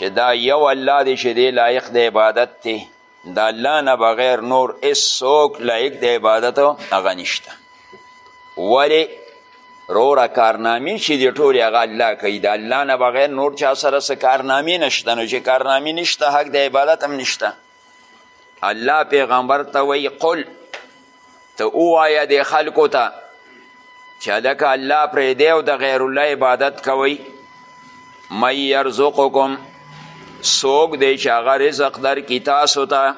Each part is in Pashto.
چې دا یو الله دی چې دی لایق د عبادت دی د الله نه بغیر نور هیڅوک لایق د عبادت هغه نشته ولې روره کارنامې چې دې ټولې هغه الله کوي د الله نه بغیر نور چا سره څه کارنامې نشته نو چې کارنامې نشته حق د عبادت هم نشته الله پیغمبر ته وی قل ته ووایه د خلکو ته چې هلکه الله پرېږدی او د غیر الله عبادت کوئ من یرزقکم څوک دی چې هغه رزق درکړي تاسو ته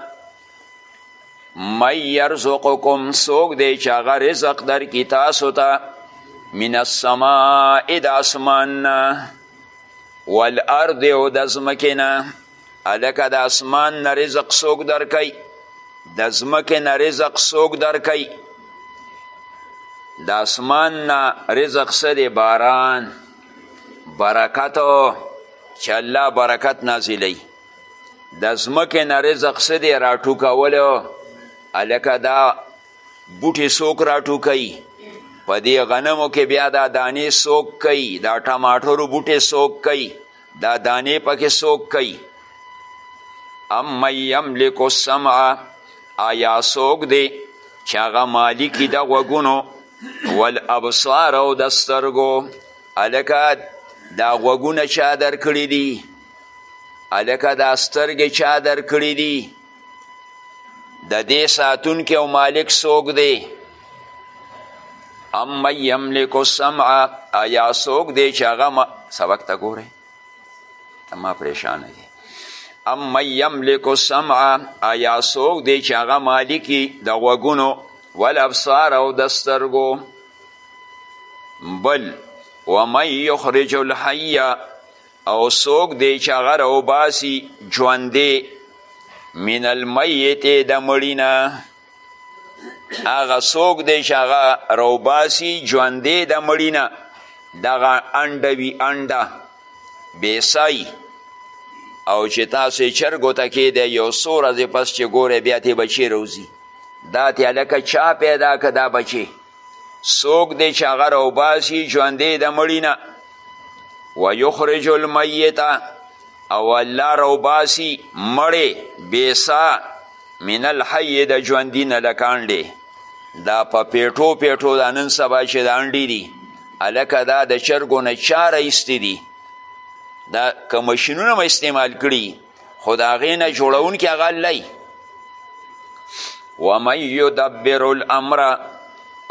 من یرزقکم څوک دی چې هغه رزق درکړي تاسو ته من السماء د اسمان نه والارض او د ځمکې نه الکه د اسمان نه رزق څوک درکوي د ځمکې نه رزق څوک درکوي د اسمان نه رزق څه دی باران برکت چې الله برکت نازلی د ځمکې نه رزق څه دی راټوکولو هلکه دا بوټي څوک راټوکوي په دې غنمو کې بیا دا دانې څوک کوي دا ټماټرو بوټي څوک کوي دا دانې پکې څوک کوي ام من یملک السمع آیا څوک دی چې هغه مالکي د غوږونو والابصار او د سترګو هلکه دا غوږونه چا درکړي دي هلکه دا سترګې چا درکړي دي د دې ساتونکي او مالک څوک دی اما یملک السمع ایا څوک دی چې هغه ما... سبق ته ګورئ ته ما پریشانه دی اما یملک السمع ایا څوک دی چې هغه مالکی د غوږونو والابصار او د سترګو بل ومن یخرج الحی او څوک دی چې هغه راوباسي ژوندې من المیتې د مړي نه هغه څوک دی چې هغه راوباسي ژوندې د مړي نه دغه انډه وي انډه بیسای او چې تاسو یې چرګو ته کېدی یو څو ورځې پس چې ګورئ بیا ترې بچې روځي دا ترې هلکه چا پیدا که دا بچې څوک دی چې هغه راوباسي ژوندی د مړي نه ویخرج المیته او الله روباسی مړی بیسا من الحی د ژوندی نه لکه انډې دا په پیټو پیټو دا نن سبا چې د انډې دي هلکه دا د چرګو نه چا رایستې دي دا که ماشینونه مو استعمال کړي خو د هغې نه جوړونکي هغه الله ومن یدبر الامر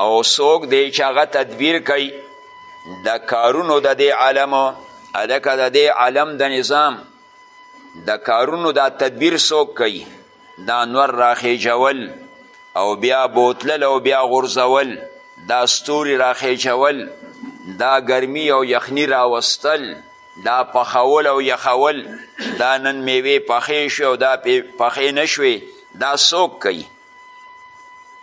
او څوک دی چې هغه تدبیر کوي د کارونو د دې عالمو هلکه د دې عالم د نظام د کارونو دا تدبیر څوک کوي دا نور راخیجول او بیا بوتلل او بیا غورځول دا ستوري راخیجول دا ګرمي او یخني راوستل دا پخول او یخول دا نن میوې پخې شوې او دا پخې نه شوې دا څوک کوي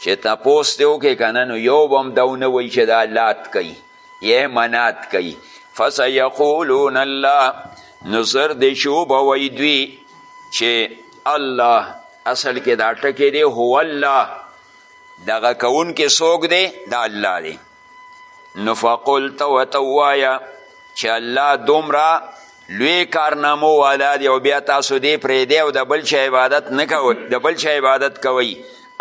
چې تپوس دې وکړې که نه نو یو به هم دا ونه وایي چې دا لات کوي یې منات کوي فسیقولون الله نو زر دې چې وبوی دوی چې الله اصل کې دا ټکی دی هو الله دغه کوونکی څوک دی دا الله دی نو فقل ته ورته ووایه چې الله دومره لوی کارنامو والا دی او بیا تاسو دی پریدی او د بل چا عبادت نه کوئ د بل چا عبادت کوئ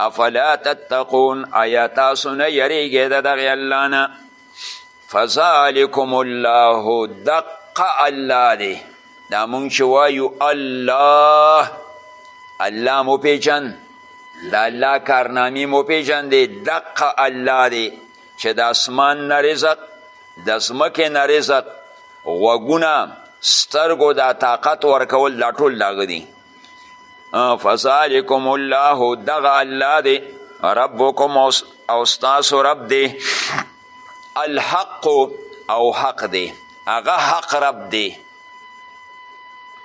افلا تتقون آیا تاسو نه یریږئ د دغې الله نه فذلکم الله دق الله دی دا مونږ چې وایو الله الله مو پیژند د الله کارنامې مو پیژندې دق الله دی چې د اسمان نه رزق د ځمکې نه رزق غوږونه سترګو دا طاقت ورکول دا ټول د هغه دي فذلکم الله دغه الله دی ربکم او ستاسو رب دی الحق او حق دی هغه حق رب دی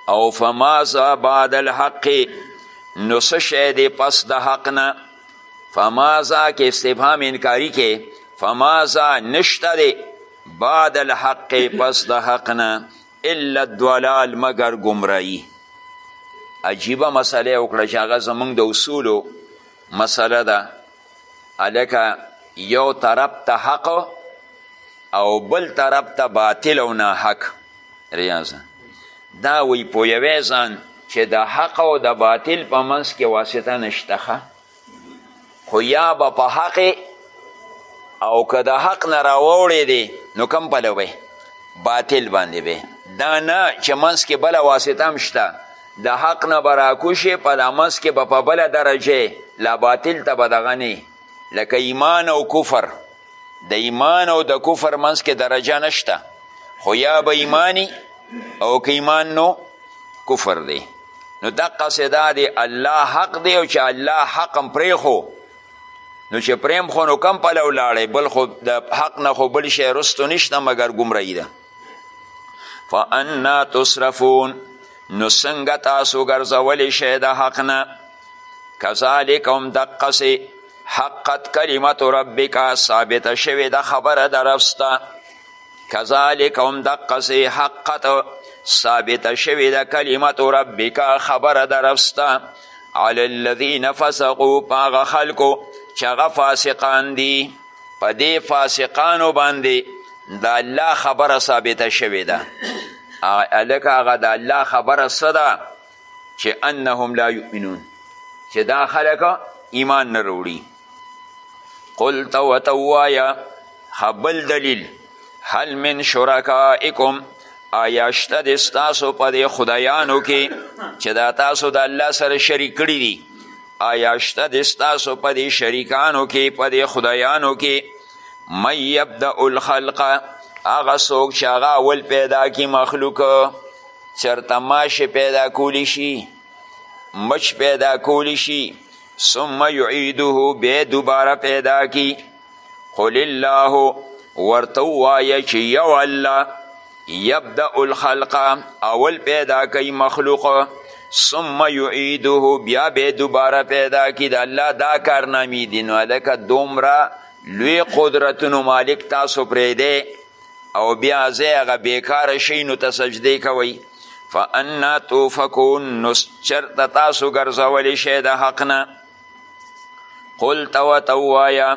او فماذا بعد الحق نو څه شی دی پس د حق نه فمازا کې استفهام انکاری کې فمازا نشته دی بعد الحق پس د حق نه الا الدلال مگر گمرایی عجیبه مسئله وکړه چې هغه زمونږ د اصولو مسئله ده هلکه یو طرف ته حق او بل طرف ته باطل او ناحق ریاض دا وی پویوی ځان چې د حق او د باطل په منځ کې واسطه نشته خو یا به په حق او که د حق نه راوړی دی نو کم پلو به باطل باندې به دا نه چې منځ کې بله واسطه هم شته د حق نه به راکوشې په دا منځ کې به په بله درجه لا باطل ته به دغه نه لکه ایمان او کفر د ایمان او د کفر منځ کې درجه نشته خو یا به ایمانی او که ایمان نو کفر دی نو دقسې دا دی الله حق دی او چې الله حق هم پرېښو نو چې پرېم خو نو کم پلو لاړی بل خو د حق نه خو بل شی رستو نشته مګر ګمرهي ده فانا تصرفون نو څنګه تاسو ګرځولی شئ د حق نه کذالک هم دقسې حقت کلمت ربک ثابته شوې ده خبره د رب ستا کذالک هم دقسې حقت ثابته شوې ده کلمت ربک خبره د رب ستا علی الذین فسقو په هغه خلکو چې هغه فاسقان دي په دې فاسقانو باندې د الله خبره ثابته شوې ده هلکه هغه د الله خبره څه ده چې انهم لا یؤمنون چې دا خلک ایمان نه روړي قل ته ورته ووایه بل دلیل هل من شرکائکم آیا شته د ستاسو په دې خدایانو کې چې دا تاسو د الله سره شریک کړي دي آیا شته د ستاسو په دې شریکانو کې په دې خدایانو کې من یبدأ الخلق هغه څوک چې هغه اول پیدا کړي مخلوق چرته ماشې پیدا کولی شي مچ پیدا کولی شي ثم یعیده بیا دوباره پیدا کی قل الله ورته ووایه چې یو الله یبدأ الخلق اول پیدا کوي مخلوق ثم یعیده بیا به دوباره پیدا کی د الله دا کارنامې دي نو هلکه دومره لوی قدرتونو مالک تاسو پرېږدی او بیا ځای هغه بیکاره شینو ته سجدې کوئ فانا توفکون نو چرته تاسو ګرځولی شئ د حق نه قل ته ورته ووایه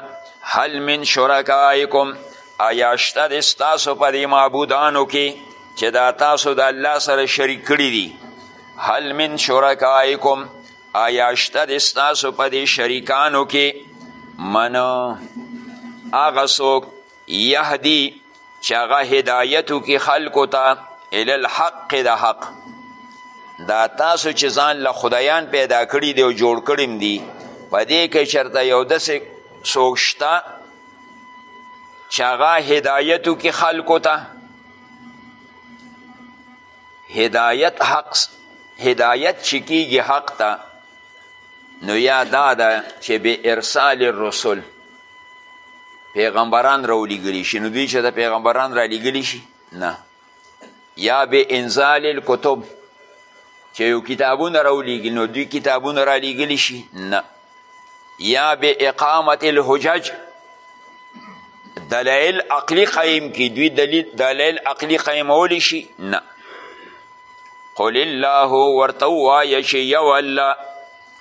هل من شرکائکم آیا شته د ستاسو په دې معبودانو کې چې دا تاسو د الله سره شریک کړي دي هل من شرکائکم آیا شته د ستاسو په دې شریکانو کې منو هغه څوک یهدی چې هغه هدایت وکړي خلکو ته الی الحق د حق دا تاسو چې ځان له خدایان پیدا کړي دي او جوړ کړي دي په دې کې چېرته یو داسې څوک شته چې هغه هدایت وکړي خلکو ته هدایت حق هدایت چې کیږي حق ته نو یا دا ده چې به ارسال الرسل پیغمبران راولیږلی شي نو دوی چې د پیغمبران رالیږلی شي نه یا به انزال الکتب چې یو کتابونه راولیږي نو دوی کتابونه رالیږلی شي نه یا به اقامت الحجج دلایل عقلی قایم کی دوی دلیل دلایل عقلی قایمولی شي نه قل الله ورته ووایه چې یو الله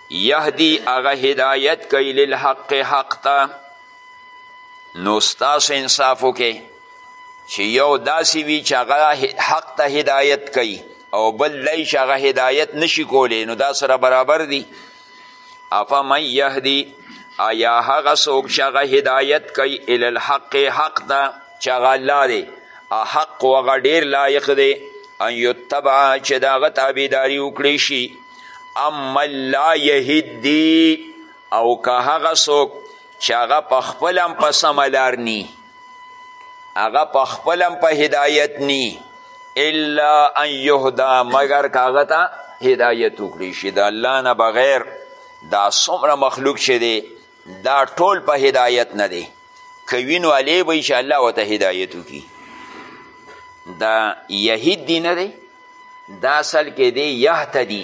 یهدی هغه هدایت کوي للحق حق ته نو ستاسو انصاف وکړئ چې یو داسې وي چې هغه حق ته هدایت کوي او بل دی چې هغه هدایت نشي کولی نو دا سره برابر دي افمن یهدي ایا هغه څوک چې هغه هدایت کوي الی الحق حق ته چې هغه الله دی حق هغه ډیر لایق دی ان یتبع چې د هغه تابعداري وکړی شي اما لا یهدی او که هغه څوک چې هغه په خپل هم په سمه لار نی هغه په خپل هم په هدایت نی الا ان یهدا مګر که هغه ته هدایت وکړي شي د الله نه بغیر دا څومره مخلوق چې دی دا ټول په هدایت نه دی که وینو علی به چې الله ورته هدایت وکړي دا یهید دی نه دی دا اصل کې دی یهتدي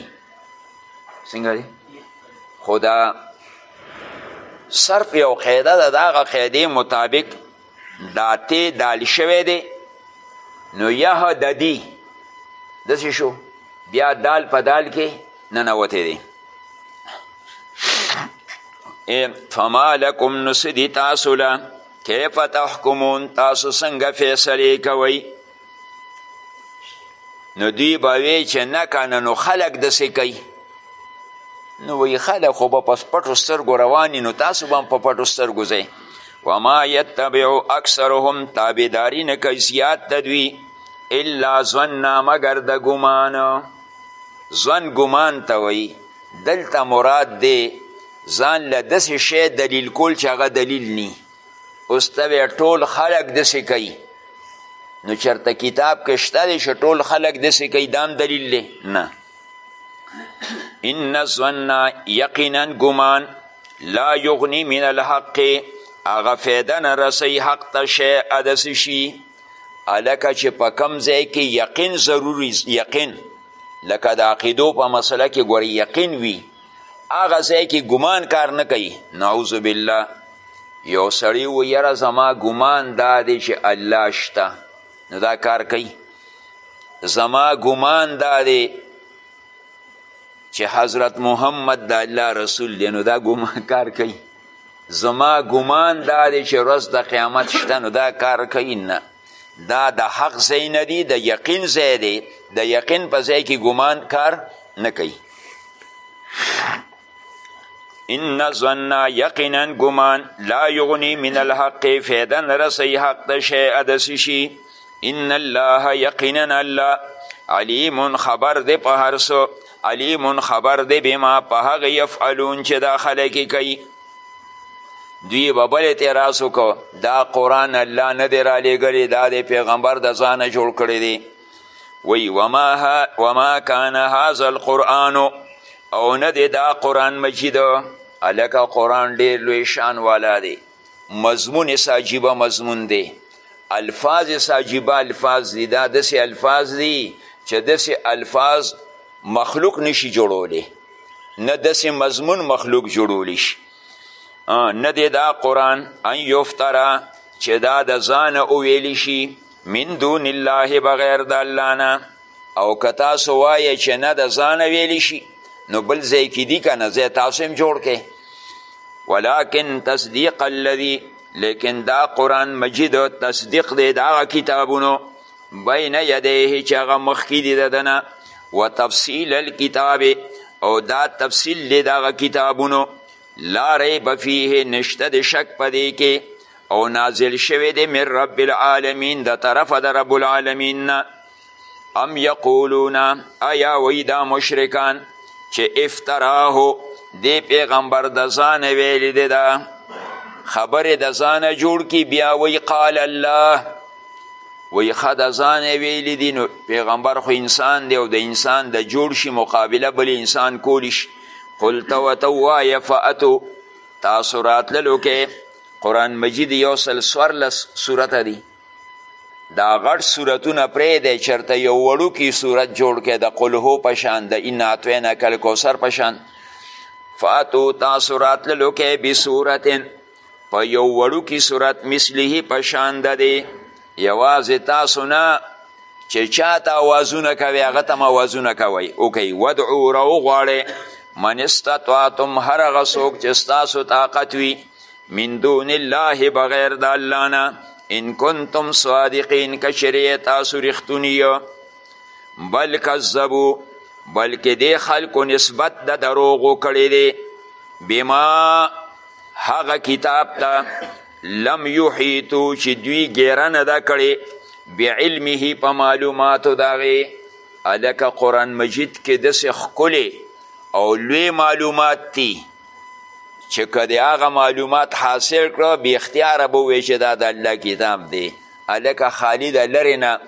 څنګه دی خو دا صرف یو قاعده ده د هغه قاعدې مطابق دا تی دال شوی دی نو یه ددی دسی شو بیا دال په دال کې ننوتی دی فما لکم نسدی تاسو له کیف تحکمون تاسو څنګه فیصلې کوئ نو دوی به وی چې نه کنه نو خلک دسې کوي نو وی خلک خو به په پټو سترګو رواني نو تاسو به هم په پټو سترګو ځئ وما یتبع اکثرهم تابعداري نه کوي زیات د دوی الا ظنا مګر د ګمان ظن ګمان ته وایي دلته مراد دی ځان له داسې شی دلیل کول چې هغه دلیل نی اوس ته به ټول خلک داسې کوي نو چېرته کتاب کې شته دی چې ټول خلک داسې کوي دا دلیل دی نه ان الظن یقینا ګمان لا یغنی من الحق هغه فایده نه رسوي حق ته شیعه داسې شي هلکه چې په کم ځای کې یقین ضروري یقین لکه د عقیدو په مسله کې ګورې یقین وي هغه ځای کې ګمان کار نه کوي نعوذ بالله یو سړی و یاره زما ګمان دا دی چې الله شته نو دا کار کوي زما ګمان دا دی چې حضرت محمد د الله رسول دی نو دا ګمان کار کوي زما ګمان دا دی چې ورځ د قیامت شته نو دا کار کوي نه دا د حق ځای نه دی د یقین ځای دی د یقین په ځای کې ګمان کار نه کوي ان ظن یقینا ګمان لا یغنی من الحق فیدا رسی حق د شی ادسی شي ان الله یقینا الله علیم خبر دی په هر څه علیم خبر دی بما په هغه یفعلون چې دا خلک کوي دوی به بل اعتراض وکړو دا قرآن الله نه دی رالیږلی دا دی پیغمبر د ځانه جوړ کړی دی وی وما, وما کان هذا القرآن او نه دی دا قرآن مجید هلکه قرآن ډیر لوی شان والا دی مضمون ساجیبه مضمون دی الفاظ ساجیبه الفاظ دی دا داسې الفاظ دی چې داسې الفاظ مخلوق نشي جوړولی نه داسې مضمون مخلوق جوړولی شي نه دی دا قرآن ان یفترا چې دا د ځانه وویلی شي من دون الله بغیر د الله نه او که تاسو وایه چې نه د ځانه ویلی شي نو بل ځای کې دي که نه ځای تاسو هم جوړ کړئ ولکن تصدیق الذي لیکن دا قرآن مجید تصدیق دی د هغه کتابونو بین یدیه چې هغه مخکې دي د دنه و تفصیل الکتاب او دا تفصیل دی دغه کتابونو لا ریب فیه نشته د شک په دی کې او نازل شوی دی من رب العالمین د طرفه د رب العالمین نه ام یقولون ایا وی دا مشرکان چې افتراه دی پیغمبر د ځانه ویلی دی دا خبرې د ځانه جوړ کی بیا وی قال الله وی ښه د ځانه ویلی دي نو پیغمبر خو انسان دی او د انسان د جوړ شي مقابله بل انسان کولی شي قل ته ورته ووایه فاتو تاسو راتللو کې قرآن مجید یو سل څوارلس صورته دي دا غټ صورتونه پرېږدی چېرته یو وړوکی صورت جوړ کړئ د قلهو په شان د ان اعطینا کالکوثر په شان فاتو تاسو راتللو کې بصورتن په یو وړوکي صورت مثله په شان ده دی یوازې تاسو نه چې چا ته اوازونه کوي هغه ته هم اوازونه کوئ وکوي ودعو راوغواړئ من استطاعتم هر هغه څوک چې ستاسو طاقت وي من دون الله بغیر د الله نه ان کنتم صادقین که چېرې تاسو رښتوني بل کذبو بلکې دې خلکو نسبت د دروغو کړی دی بما هغه کتاب ته لم یحیتو چې دوی ګیره نه ده کړې بعلمه په معلوماتو د هغې هلکه قرآن مجید کې داسې ښکلې او لوی معلومات دي چې که د هغه معلومات حاصل کړه بې اختیاره به ووایي چې دا د الله کتاب دی هلکه خالي د لرې نه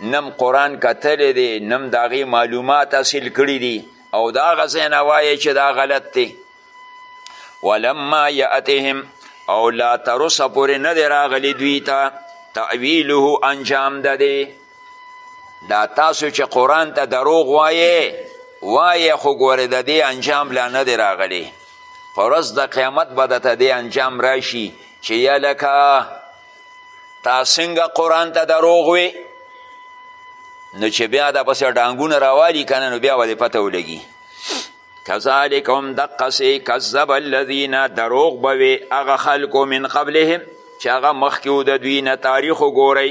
نم قرآن کتلی دی نم د هغې معلومات حاصل کړي دي او د هغه ځای نه وایې چې دا غلط دی ولما یأتهم او لا تروسه پورې نه دی راغلی دوی ته تعویله انجام ده دی دا تاسو چې قرآن ته دروغ وایې وایې خو ګورې د دې انجام لا نه دی راغلی په ورځ د قیامت به درته دې انجام راشي چې یا لکه تا څنګه قرآن ته دروغ وی نو چې بیا د پسې ډانګونه راوالي که نه نو بیا به دې پته ولګي کذالک هم دقسې کذب الذین دروغ به وي هغه خلکو من قبلهم چې هغه مخکې و د دوی نه تاریخ وګورئ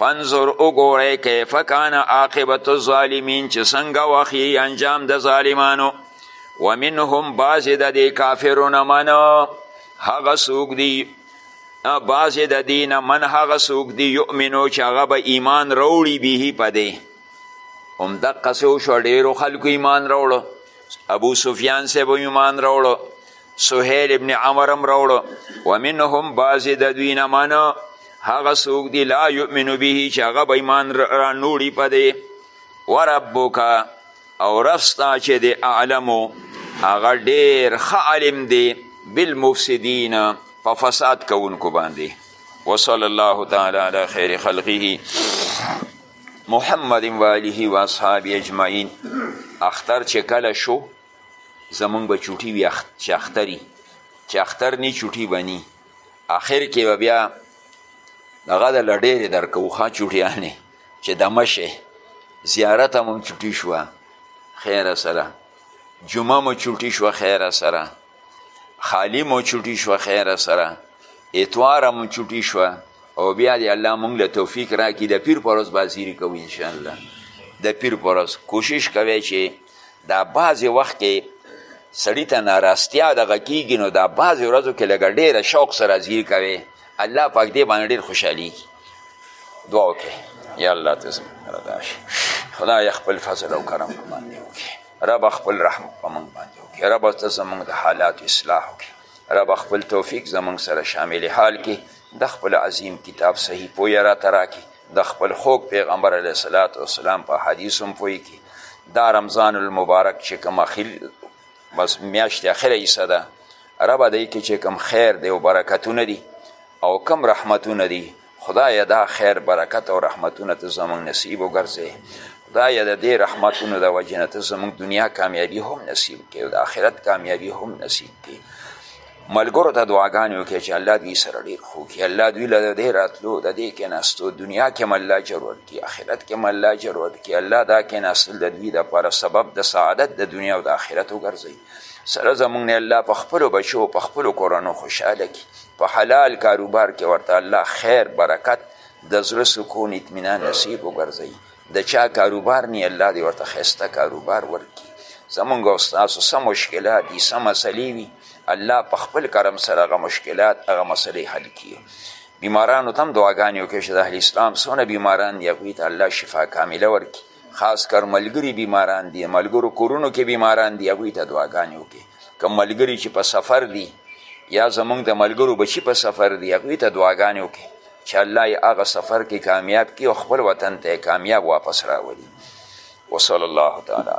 فانظر وګورئ کیف کان عاقبت الظالمین چې څنګه وخی انجام د ظالمانو ومنهم بعضې د دې کافرو نه من هغه څوک دي بعضې د دې نه من هغه څوک دي یؤمنو چې هغه به ایمان راوړي به په دی همدقسې وشوه ډېرو خلکو ایمان راوړو ابو سفیان صاحب هم ایمان راوړو سهیل ابن عمر هم راوړو ومنهم بعضې د دوی نه منه هغه څوک دي لا یؤمن به چې هغه به ایمان رانوړي په دی وربک او رب ستا چې دی اعلمو هغه ډېر ښه عالم دی بالمفسدین په فساد کوونکو باندې وصلی الله تعالی علی خیر خلقه محمد و آله و اصحاب اجمعین اختر چې کله شو زمونږ به چوټي وي اخت... چې اختري چې اختر نی چوټي به نی اخر کې به بیا دغه د لډېرې درکوو ښه چوټیانې چې دمه شي زیارت هم چوټي شوه خیره سره جمعه مو چوټي شوه خیره سره خالی مو چوټی شو خیر سره اتوار مو چوټی شو او بیا دی الله مونږ له توفیق راکی د پیر پرس بازیری کوو ان شاء الله د پیر پرس کوشش کوي چې دا بعضی وخت کې سړی ته ناراستیا دغه کیږي نو دا بعضې ورځو کې لږه ډېره شوق سره ځیر کوي الله پاک دې باندې ډېر خوشحالیږي دعا وکړئ یا الله ته زموږ خدای خدای خپل فضل او کرم باندې وکړي رب خپل رحم په موږ باندې وکړي رب ته زموږ د حالات اصلاح وکړي رب خپل توفیق زموږ سره شامل حال کې د خپل عظیم کتاب صحیح پوی را تراکي د خپل خوږ پیغمبر علیه صلات وسلام په حدیث هم پوی کې دا رمضان المبارک چې کوم اخیر بس میاشت اخره حصه ده رب دی کې چې کوم خیر دی او برکتونه دي او کم رحمتونه دي خدای دا خیر برکت او رحمتونه ته زمونږ نصیب وګرځې خدای د دې رحمتونو د وجې نه ته زمونږ دنیا کامیابي هم نصیب کړې او د آخرت کامیابي هم نصیب کړې ملګرو ته دعاګانې وکړې چې الله دوی سره ډېر ښو کړي الله دوی له د دې راتلو د دې کېناستو دنیا کې هم الله اجر ورکړي آخرت کې هم الله اجر ورکړي الله دا کېناستل د دوی دپاره سبب د سعادت د دنیا او د آخرت وګرځوي سره زمونږ نه الله په خپلو بچو په خپلو کورنو خوشحاله کړي په حلال کاروبار کې ورته الله خیر برکت د زړه سکون اطمینان نصیب وګرځوي د چا کاروبار نه الله دې ورته ښایسته کاروبار ورکړي زمونږ او ستاسو څه مشکلات دي څه مسلې وي الله په خپل کرم سره هغه مشکلات هغه مسلې حل کړي بیمارانو ته هم دعاګانې وکړي چې د اهل اسلام څونه بیماران دي هغوی ته الله شفا کامله ورکړي خاص کر ملګري بیماران دي ملګرو کورونو کې بیماران دي هغوی ته دعاګانې وکړي که ملګري چې په سفر دي یا زمونږ د ملګرو بچي په سفر دي هغوی ته دعاګانې وکړي چې الله یې هغه سفر کې کامیاب کړي او خپل وطن ته یې کامیاب واپس راولي وصلی الله تعالی